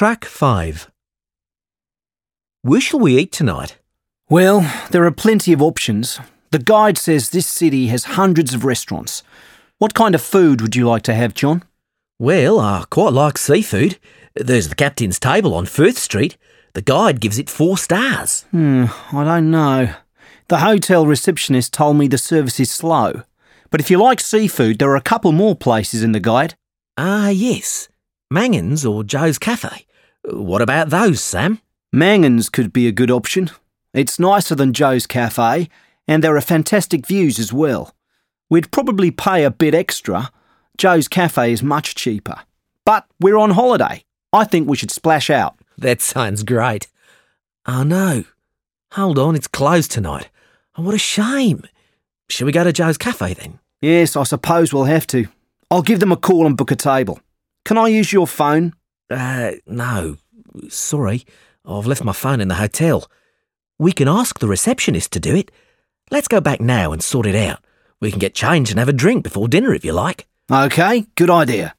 Track 5. Where shall we eat tonight? Well, there are plenty of options. The guide says this city has hundreds of restaurants. What kind of food would you like to have, John? Well, I quite like seafood. There's the captain's table on Firth Street. The guide gives it four stars. Hmm, I don't know. The hotel receptionist told me the service is slow. But if you like seafood, there are a couple more places in the guide. Ah, yes. Mangan's or Joe's Cafe. What about those, Sam? Mangan's could be a good option. It's nicer than Joe's Cafe, and there are fantastic views as well. We'd probably pay a bit extra. Joe's Cafe is much cheaper. But we're on holiday. I think we should splash out. That sounds great. Oh no. Hold on, it's closed tonight. Oh, what a shame. Shall we go to Joe's Cafe then? Yes, I suppose we'll have to. I'll give them a call and book a table. Can I use your phone? Uh, no. Sorry. I've left my phone in the hotel. We can ask the receptionist to do it. Let's go back now and sort it out. We can get changed and have a drink before dinner if you like. Okay, good idea.